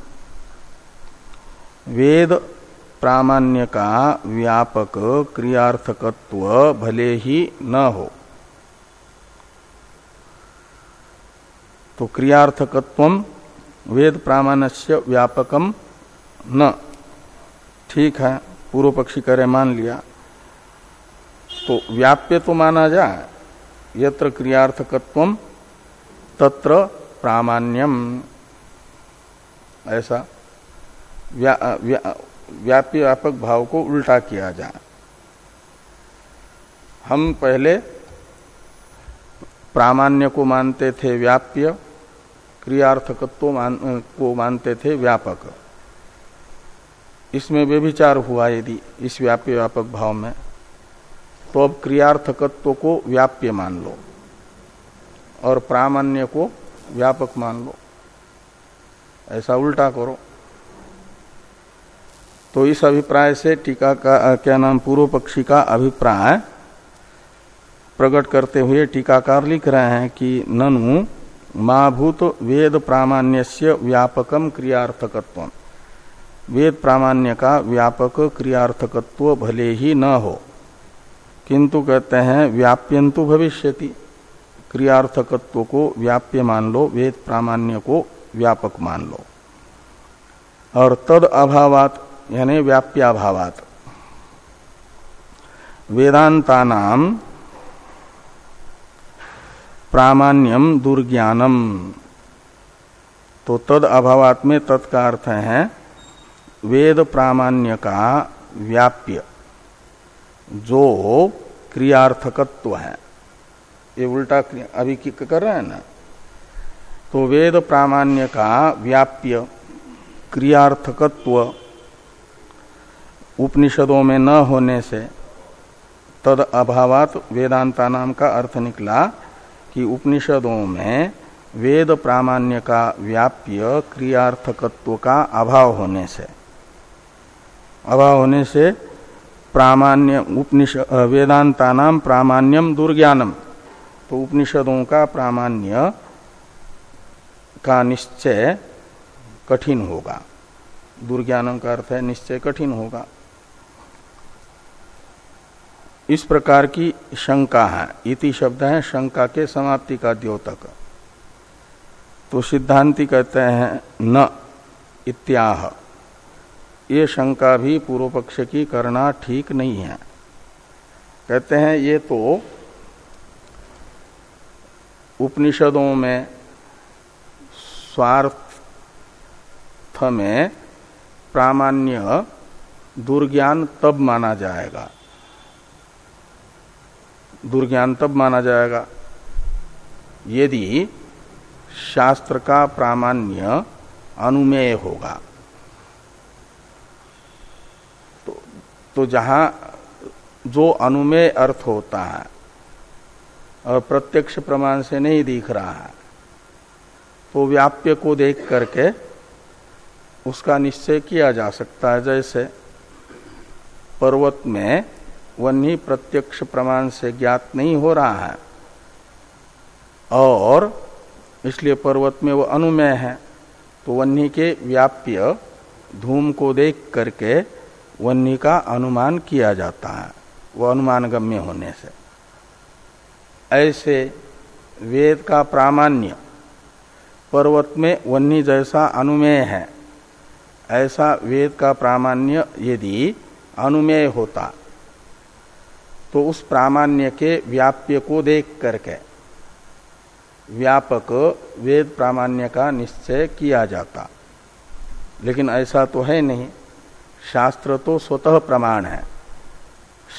वेद प्रामाण्य का व्यापक क्रियार्थकत्व भले ही न हो। तो क्रियार्थकत्वम वेद प्रामाण्य व्यापकम न। ठीक है पूर्व पक्षी करे मान लिया। तो व्याप्य तो माना जाए यत्र क्रियार्थकत्व तत्र प्रामाण्यम ऐसा व्या, व्या, व्याप्य व्यापक भाव को उल्टा किया जाए। हम पहले प्रामाण्य को मानते थे व्याप्य। क्रियार्थकत्व मान, को मानते थे व्यापक। इसमें व्यभिचार हुआ यदि इस व्याप्य व्यापक भाव में तो अब क्रियार्थकत्व को व्याप्य मान लो और प्रामाण्य को व्यापक मान लो। ऐसा उल्टा करो। तो इस अभिप्राय से टीका का क्या नाम पूर्व पक्षी का अभिप्राय प्रकट करते हुए टीकाकार लिख रहे हैं कि ननु माभूत वेद प्रामाण्य व्यापकम क्रियार्थकत्व वेद प्रामाण्य का व्यापक क्रियार्थकत्व भले ही न हो, किंतु कहते हैं व्याप्यंतु भविष्यति। क्रियार्थकत्व को व्याप्य मान लो, वेद प्रामाण्य को व्यापक मान लो। और तद अभावात, यानी व्याप्याभावात। वेदांता नाम प्रामाण्यम दुर्ज्ञानम। तो तद अभावात में तत्का अर्थ है, वेद प्रामाण्य का व्याप्य, जो क्रियार्थकत्व है। ये उल्टा अभी कर रहे हैं ना? तो वेद प्रामाण्य का व्याप्य, क्रियार्थकत्व, उपनिषदों में न होने से तद अभावात वेदांता नाम का अर्थ निकला। कि उपनिषदों में वेद प्रामाण्य का व्याप्य क्रियार्थकत्व का अभाव होने से, अभाव होने से प्रामाण्य उपनिषद वेदांता नाम प्रामाण्यम दुर्ज्ञानम। तो उपनिषदों का प्रामाण्य का निश्चय कठिन होगा। दुर्ज्ञानम का अर्थ है निश्चय कठिन होगा। इस प्रकार की शंका है। इति शब्द है, शंका के समाप्ति का द्योतक। तो सिद्धांति कहते हैं, न, इत्याह। ये शंका भी पूर्व पक्ष की करना ठीक नहीं है। कहते हैं, ये तो उपनिषदों में, स्वार्थ में प्रामाण्य दुर्ज्ञान तब माना जाएगा। दुर्ज्ञान तब माना जाएगा। यदि शास्त्र का प्रामाण्य अनुमेय होगा। तो, तो जहाँ जो अनुमेय अर्थ होता है और प्रत्यक्ष प्रमाण से नहीं दिख रहा है तो व्याप्य को देख करके उसका निश्चय किया जा सकता है। जैसे पर्वत में वन्नी प्रत्यक्ष प्रमाण से ज्ञात नहीं हो रहा है। और इसलिए पर्वत में वो अनुमेय है। तो वन्नी के व्याप्य धूम को देख करके वन्नी का अनुमान किया जाता है, वो अनुमान गम्य होने से। ऐसे वेद का प्रामाण्य, पर्वत में वन्नी जैसा अनुमेय है, ऐसा वेद का प्रामाण्य यदि अनुमेय होता तो उस प्रामाण्य के व्याप्य को देख करके व्यापक वेद प्रामाण्य का निश्चय किया जाता। लेकिन ऐसा तो है नहीं। शास्त्र तो स्वतः प्रमाण है।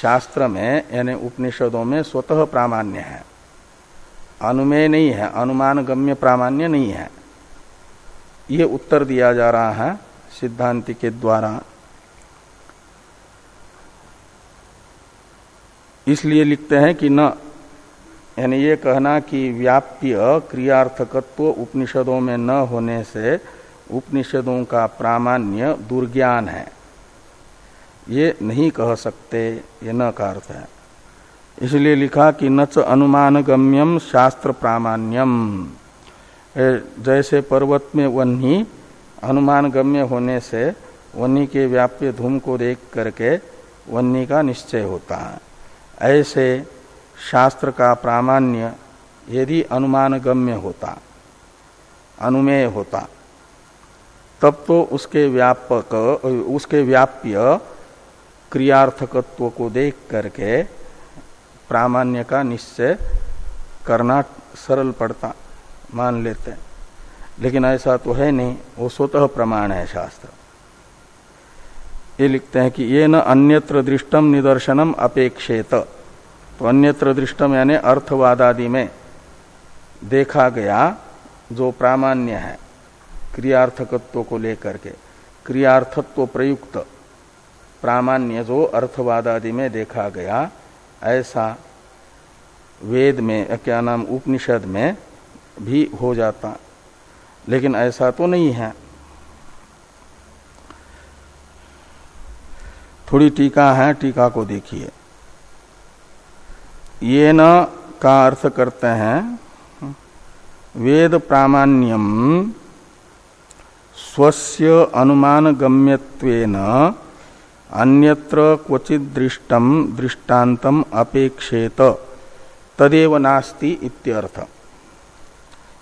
शास्त्र में, यानी उपनिषदों में स्वतः प्रामाण्य है। अनुमेय नहीं है अनुमान गम्य प्रामाण्य नहीं है। ये उत्तर दिया जा रहा है सिद्धांति के द्वारा। इसलिए लिखते हैं कि न, यानी ये कहना कि व्याप्य क्रियार्थकत्व उपनिषदों में न होने से उपनिषदों का प्रामाण्य दुर्ज्ञान है। ये नहीं कह सकते, ये न का अर्थ है। इसलिए लिखा कि न च अनुमान गम्यम शास्त्र प्रामाण्यम। जैसे पर्वत में वन्नी अनुमान गम्य होने से वन्नी के व्याप्य धूम को देख करके वन्नी का निश्चय होता है। ऐसे शास्त्र का प्रामाण्य यदि अनुमान गम्य होता, अनुमेय होता, तब तो उसके व्यापक, उसके व्याप्य क्रियार्थकत्व को देख करके प्रामाण्य का निश्चय करना सरल पड़ता, मान लेते लेकिन ऐसा तो है नहीं, वो स्वतः प्रमाण है शास्त्र। ये लिखते हैं कि ये न अन्यत्र दृष्टम निदर्शनम अपेक्षेत। तो अन्यत्र दृष्टम यानी अर्थवाद आदि में देखा गया जो प्रामाण्य है, क्रियार्थकत्व को लेकर के, क्रियार्थत्व प्रयुक्त प्रामाण्य जो अर्थवाद आदि में देखा गया, ऐसा वेद में, क्या नाम, उपनिषद में भी हो जाता। लेकिन ऐसा तो नहीं है। थोड़ी टीका है, टीका को देखिए। ये न का अर्थ करते हैं, वेद प्रामाण्यम स्वस्य अनुमान गम्यत्वेन अन्यत्र क्वचित दृष्टम दृष्टान्तम अपेक्षेत, तदेव नास्ति इत्यर्थ।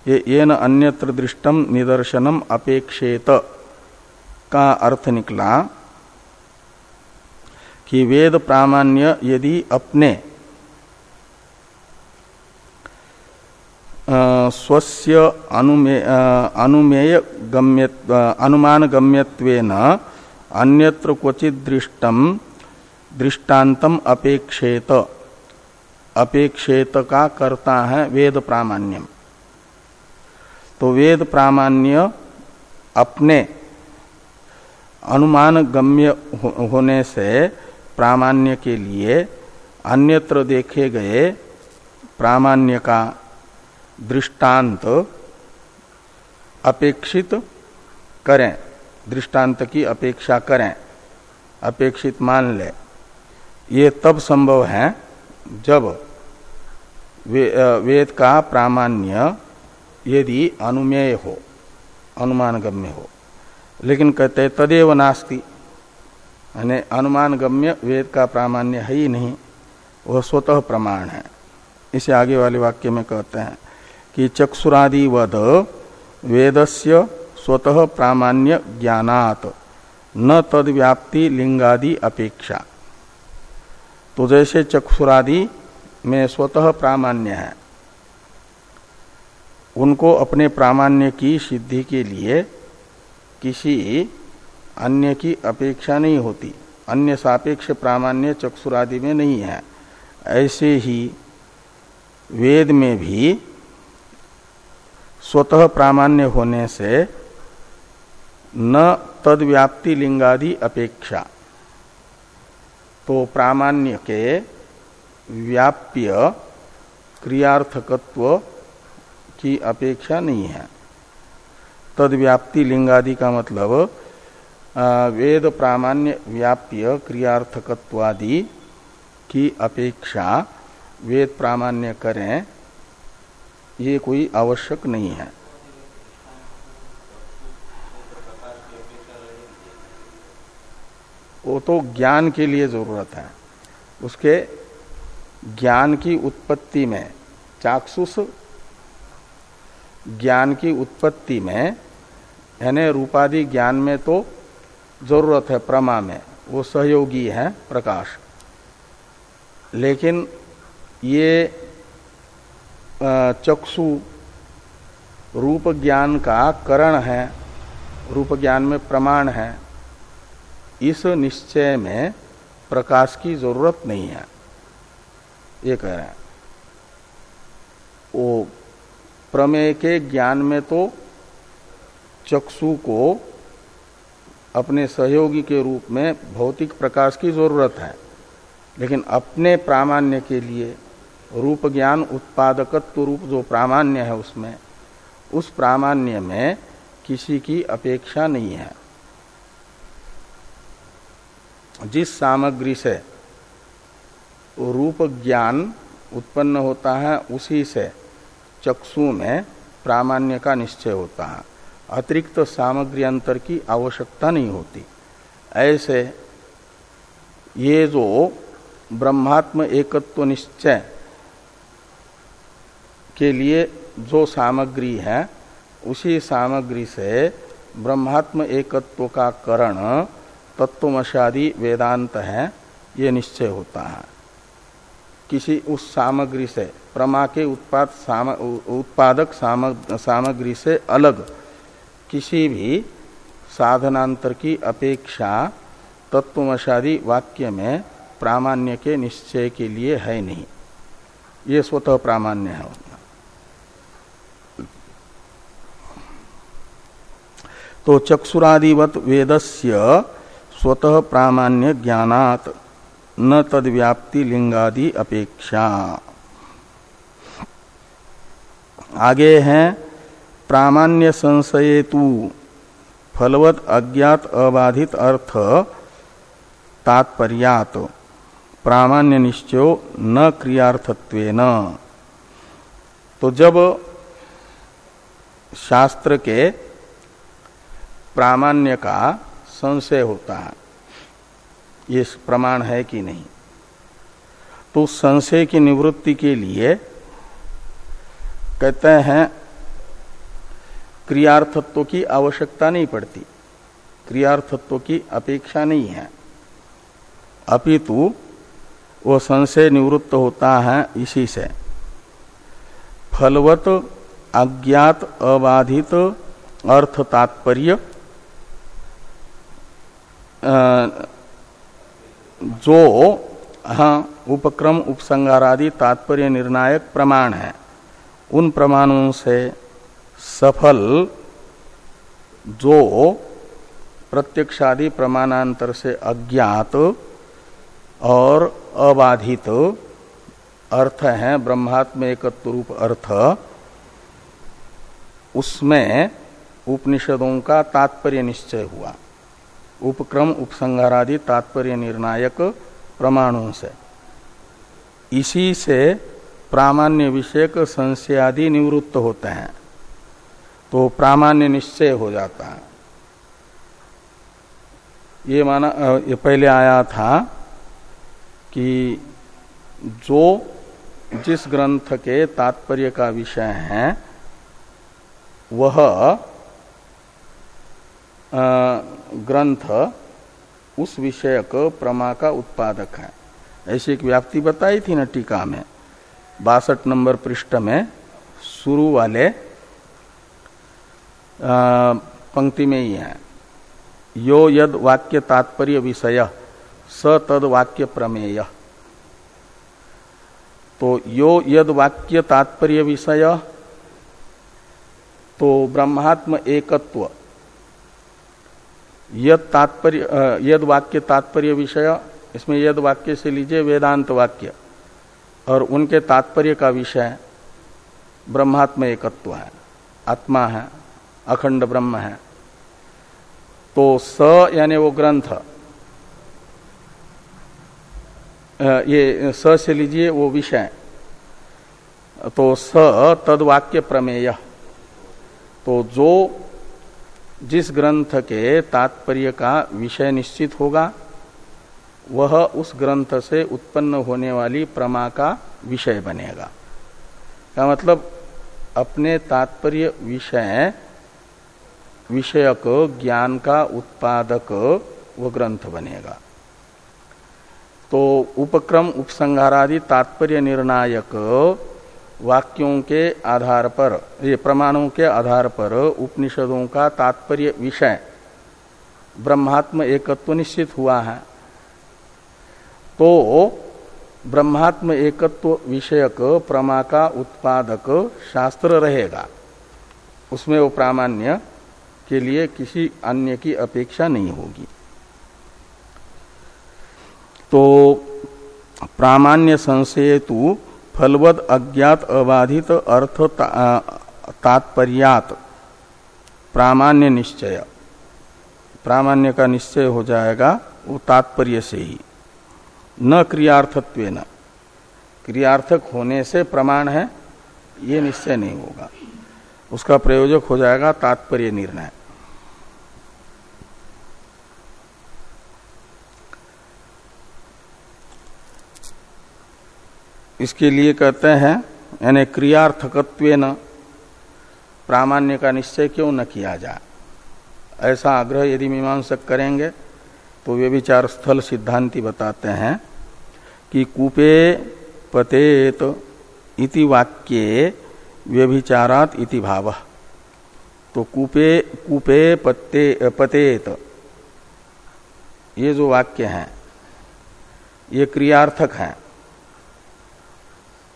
ये, येन अन्यत्र दृष्टम निदर्शनम अपेक्षेत का अर्थ निकला। कि वेद प्रामाण्य यदि अपने स्वस्य अनुमे अनुमेय गम्य अनुमान गम्यत्वेन अन्यत्र क्वचित दृष्टम दृष्टान्तम अपेक्षेत अपेक्षेत का करता है वेद प्रामाण्यम तो वेद प्रामाण्य अपने, अनुमान गम्य होने से प्रामाण्य के लिए अन्यत्र देखे गए प्रामाण्य का दृष्टांत अपेक्षित करें। दृष्टांत की अपेक्षा करें। अपेक्षित मान ले। ये तब संभव है जब वे, वेद का प्रामाण्य यदि अनुमेय हो अनुमान गम्य हो। लेकिन कहते तदेव नास्ति। यानी अनुमान गम्य वेद का प्रामाण्य है ही नहीं, वह स्वतः प्रमाण है। इसे आगे वाले वाक्य में कहते हैं कि चक्षुरादि वद वेदस्य स्वतः प्रामाण्य ज्ञानात, न तद व्याप्ति लिंगादि अपेक्षा। तो जैसे चक्षुरादि में स्वतः प्रामाण्य है, उनको अपने प्रामाण्य की सिद्धि के लिए किसी अन्य की अपेक्षा नहीं होती। अन्य सापेक्ष प्रामाण्य चक्षुरादि में नहीं है। ऐसे ही वेद में भी स्वतः प्रामाण्य होने से न तद व्याप्ति लिंगादि अपेक्षा। तो प्रामाण्य के व्याप्य क्रियार्थकत्व की अपेक्षा नहीं है। तद व्याप्ति लिंगादि का मतलब वेद प्रामाण्य व्याप्य क्रियार्थकत्वादि की अपेक्षा वेद प्रामाण्य करें, ये कोई आवश्यक नहीं है। वो तो ज्ञान के लिए ज़रूरत है। उसके ज्ञान की उत्पत्ति में, चाक्षुष ज्ञान की उत्पत्ति में, यानी रूपादि ज्ञान में तो ज़रूरत है, प्रमा में। वो सहयोगी है, प्रकाश। लेकिन ये चक्षु रूप ज्ञान का करण है, रूप ज्ञान में प्रमाण है, इस निश्चय में प्रकाश की ज़रूरत नहीं है। ये कह रहे हैं। वो प्रमेय के ज्ञान में तो चक्षु को अपने सहयोगी के रूप में भौतिक प्रकाश की ज़रूरत है। लेकिन अपने प्रामाण्य के लिए रूप ज्ञान उत्पादकत्व रूप जो प्रामाण्य है उसमें, उस प्रामाण्य में किसी की अपेक्षा नहीं है। जिस सामग्री से रूप ज्ञान उत्पन्न होता है, उसी से चक्षु में प्रामाण्य का निश्चय होता है। अतिरिक्त सामग्री अंतर की आवश्यकता नहीं होती। ऐसे ये जो ब्रह्मात्म एकत्व निश्चय के लिए जो सामग्री है उसी सामग्री से ब्रह्मात्म एकत्व का करण तत्वमशादी वेदांत है ये निश्चय होता है। किसी उस सामग्री से प्रमा के उत्पाद साम, उत्पादक सामग्री से अलग किसी भी साधनांतर की अपेक्षा तत्वमशादी वाक्य में प्रामाण्य के निश्चय के लिए है नहीं। ये स्वतः प्रामाण्य है तो चक्षुरादिवत वेदस्य स्वतः प्रामाण्य ज्ञानात न तद व्याप्ति लिंगादि अपेक्षा। आगे है प्रामाण्य संशयेतु फलवत अज्ञात अबाधित अर्थ तात्पर्यात। प्रामाण्य निश्चय न क्रियार्थत्वेन। तो जब शास्त्र के प्रामाण्य का संशय होता है, ये प्रमाण है कि नहीं तो संशय की निवृत्ति के लिए कहते हैं क्रियार्थत्व की आवश्यकता नहीं पड़ती। क्रियार्थत्व की अपेक्षा नहीं है। अपितु वो संशय निवृत्त होता है इसी से। फलवत अज्ञात अबाधित अर्थ तात्पर्य जो हाँ उपक्रम, उपसंगारादि तात्पर्य निर्णायक प्रमाण है। उन प्रमाणों से सफल जो प्रत्यक्षादि प्रमाणांतर से अज्ञात और अबाधित अर्थ है, ब्रह्मात्म एकत्व रूप अर्थ, उसमें उपनिषदों का तात्पर्य निश्चय हुआ। उपक्रम, उपसंहारादि तात्पर्य निर्णायक प्रमाणों से। इसी से प्रामाण्य विषयक संशयादि निवृत्त होते हैं। तो प्रामाण्य निश्चय हो जाता है। ये माना ये पहले आया था कि जो, जिस ग्रंथ के तात्पर्य का विषय है, वह ग्रंथ उस विषयक प्रमा का उत्पादक है। ऐसी एक व्याप्ति बताई थी न टीका में। बासठ नंबर पृष्ठ में शुरू वाले पंक्ति में ही है। यो यद वाक्य तात्पर्य विषय, स तद वाक्य प्रमेय। तो यो यद वाक्य तात्पर्य विषय तो ब्रह्मात्म एकत्व। यद तात्पर्य यद वाक्य तात्पर्य विषय, इसमें यद वाक्य से लीजिए वेदांत वाक्य, और उनके तात्पर्य का विषय ब्रह्मात्म एकत्व है, आत्मा है। अखंड ब्रह्म है। तो स यानी वो ग्रंथ। ये स से लीजिए वो विषय। तो स तद वाक्य प्रमेय। तो जो जिस ग्रंथ के तात्पर्य का विषय निश्चित होगा, वह उस ग्रंथ से उत्पन्न होने वाली प्रमा का विषय बनेगा। का मतलब? अपने तात्पर्य विषय विषयक ज्ञान का उत्पादक वह ग्रंथ बनेगा। तो उपक्रम, उपसंहारादि तात्पर्य निर्णायक वाक्यों के आधार पर, ये प्रमाणों के आधार पर उपनिषदों का तात्पर्य विषय ब्रह्मात्म एकत्व निश्चित हुआ है। तो ब्रह्मात्म एकत्व विषयक प्रमा का उत्पादक शास्त्र रहेगा। उसमें वो प्रामाण्य के लिए किसी अन्य की अपेक्षा नहीं होगी। तो प्रामाण्य संशय तु फलवद अज्ञात अबाधित अर्थ तात्पर्यात। प्रामाण्य निश्चय। प्रामाण्य का निश्चय हो जाएगा वो तात्पर्य से ही। न क्रियार्थत्व न क्रियार्थक होने से प्रमाण है, ये निश्चय नहीं होगा। उसका प्रयोजक हो जाएगा तात्पर्य निर्णय। इसके लिए कहते हैं, यानी क्रियार्थकत्व न प्रामाण्य का निश्चय क्यों न किया जाए? ऐसा आग्रह यदि मीमांसक करेंगे तो वे विचार स्थल सिद्धांति बताते हैं कि कूपे पतेत इति वाक्ये व्यभिचारात इति भाव। तो कूपे कूपे पत्ते, पतेत। ये जो वाक्य हैं, ये क्रियार्थक हैं।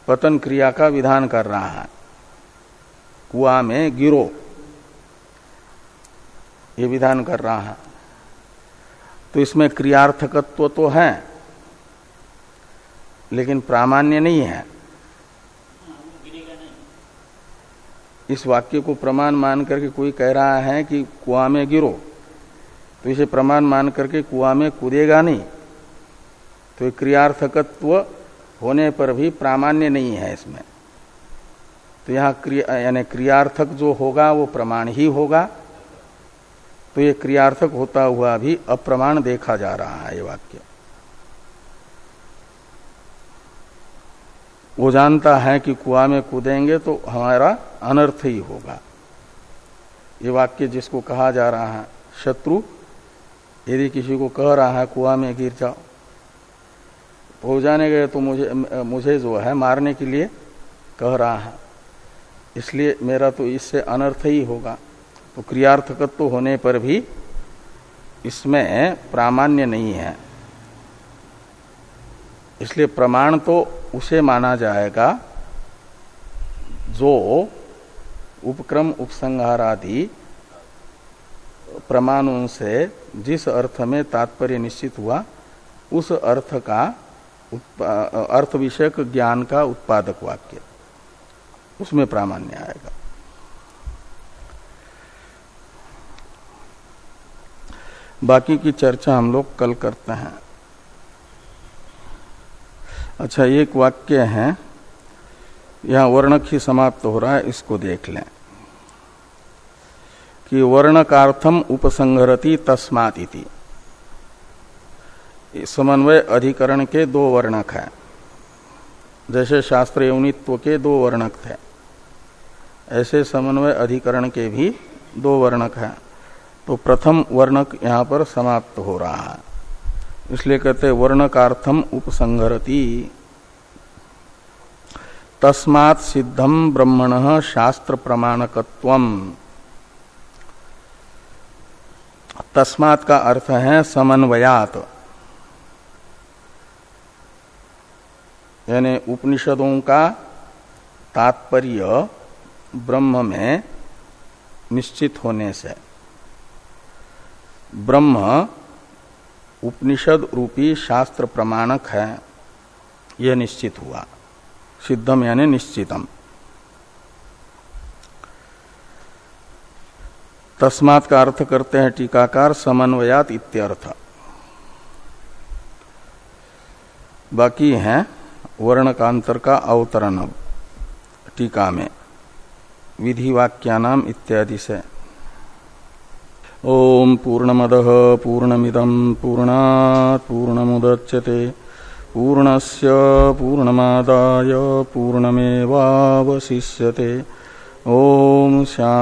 पतन क्रिया का विधान कर रहा है। कुआ में गिरो। ये विधान कर रहा है। तो इसमें क्रियार्थकत्व तो है, लेकिन प्रामाण्य नहीं है। इस वाक्य को प्रमाण मान करके कोई कह रहा है कि कुआ में गिरो तो इसे प्रमाण मान करके कुआ में कूदेगा नहीं। तो क्रियार्थकत्व होने पर भी प्रामाण्य नहीं है इसमें। तो यहाँ क्रिया, यानी क्रियार्थक जो होगा वो प्रमाण ही होगा। तो ये क्रियार्थक होता हुआ भी अप्रमाण देखा जा रहा है ये वाक्य। वो जानता है कि कुआ में कूदेंगे तो हमारा अनर्थ ही होगा। ये वाक्य जिसको कहा जा रहा है, शत्रु, यदि किसी को कह रहा है, कुआ में गिर जाओ हो जाने गए तो मुझे मुझे जो है मारने के लिए कह रहा है। इसलिए मेरा तो इससे अनर्थ ही होगा। तो क्रियार्थकत्व होने पर भी इसमें प्रामाण्य नहीं है। इसलिए प्रमाण तो उसे माना जाएगा, जो उपक्रम उपसंहार आदि प्रमाणों से जिस अर्थ में तात्पर्य निश्चित हुआ, उस अर्थ का अर्थ विषयक ज्ञान का उत्पादक वाक्य, उसमें प्रामाण्य आएगा। बाकी की चर्चा हम लोग कल करते हैं। अच्छा एक वाक्य है। यहाँ वर्णक ही समाप्त हो रहा है, इसको देख लें। कि वर्णकार्थम उपसंगरति तस्मात समन्वय अधिकरण के दो वर्णक हैं। जैसे शास्त्र यौनित्व के दो वर्णक थे, ऐसे समन्वय अधिकरण के भी दो वर्णक हैं। तो प्रथम वर्णक यहाँ पर समाप्त हो रहा है। इसलिए कहते वर्णकार्थम उपसंगरति तस्मात् सिद्धम ब्रह्मण शास्त्र प्रमाणकत्व तस्मात् का अर्थ है समन्वयात। यानी उपनिषदों का तात्पर्य ब्रह्म में निश्चित होने से। ब्रह्म उपनिषद रूपी शास्त्र प्रमाणक है, यह निश्चित हुआ। सिद्धम यानी निश्चितम। तस्मात का अर्थ करते हैं टीकाकार समन्वयात इत्यर्थ। बाकी है वर्णकांतर का अवतरण टीका में विधि वाक्यानाम इत्यादि से। ओम पूर्णमद पूर्णमिदम पूर्णात पूर्णमुदच्यते। पूर्णस्य पूर्णमादाय पूर्णमेवावशिष्यते। ओम शांति